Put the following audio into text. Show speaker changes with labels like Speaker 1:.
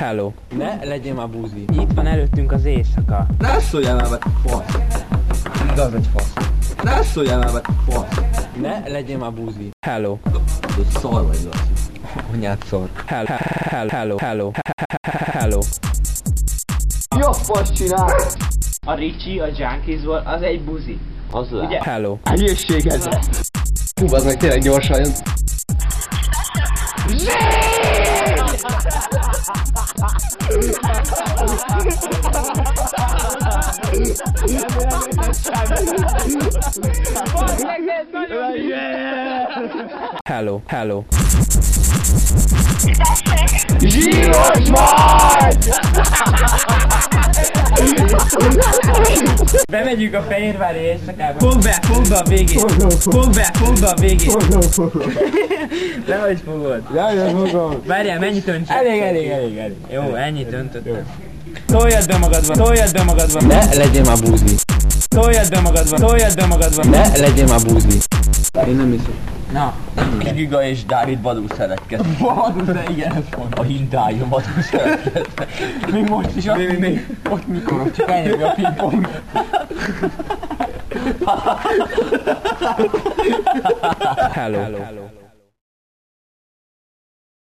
Speaker 1: Hello. Ne legyél már búzi.
Speaker 2: Itt van előttünk az éjszaka.
Speaker 3: Ne szóljál már, vagy fasz.
Speaker 1: Igaz, hogy fasz.
Speaker 3: Ne szóljál már, vagy fasz.
Speaker 1: Ne legyél már búzi. Hello.
Speaker 3: Hogy szar vagy, Laci.
Speaker 1: Anyád szor. Hello. Hello. Hello. Hello.
Speaker 3: A fasz csinál?
Speaker 2: A Ricsi a Junkiesból az egy buzi.
Speaker 3: Az
Speaker 2: Ugye?
Speaker 3: le.
Speaker 1: Hello.
Speaker 3: Hülyesség ez. Hú, az meg tényleg gyorsan jön.
Speaker 1: Hello. Hello.
Speaker 3: Zsíros vagy!
Speaker 2: Bemegyünk a Fehérvári éjszakába. Fogd be, fogd be a végét. Fogd be, fogd be a végét. De hogy fogod?
Speaker 3: Jaj, fogom.
Speaker 2: Várjál, mennyit önts?
Speaker 3: Elég, elég, elég, elég.
Speaker 2: Jó, ennyit öntöttem. Toljad be magadba, toljad be magadba,
Speaker 1: Ne legyél már búzi.
Speaker 2: toljad be magadba, toljad be magadba.
Speaker 1: Ne legyél már búzi.
Speaker 3: Én nem hiszem.
Speaker 2: Na,
Speaker 4: Giga és Dávid vadul szeretket.
Speaker 2: vadul, de igen, ez
Speaker 4: A hintájú vadul szeretket.
Speaker 2: Még most is még, még ott mikor, csak eljön a pingpong.
Speaker 1: Hello. Hello.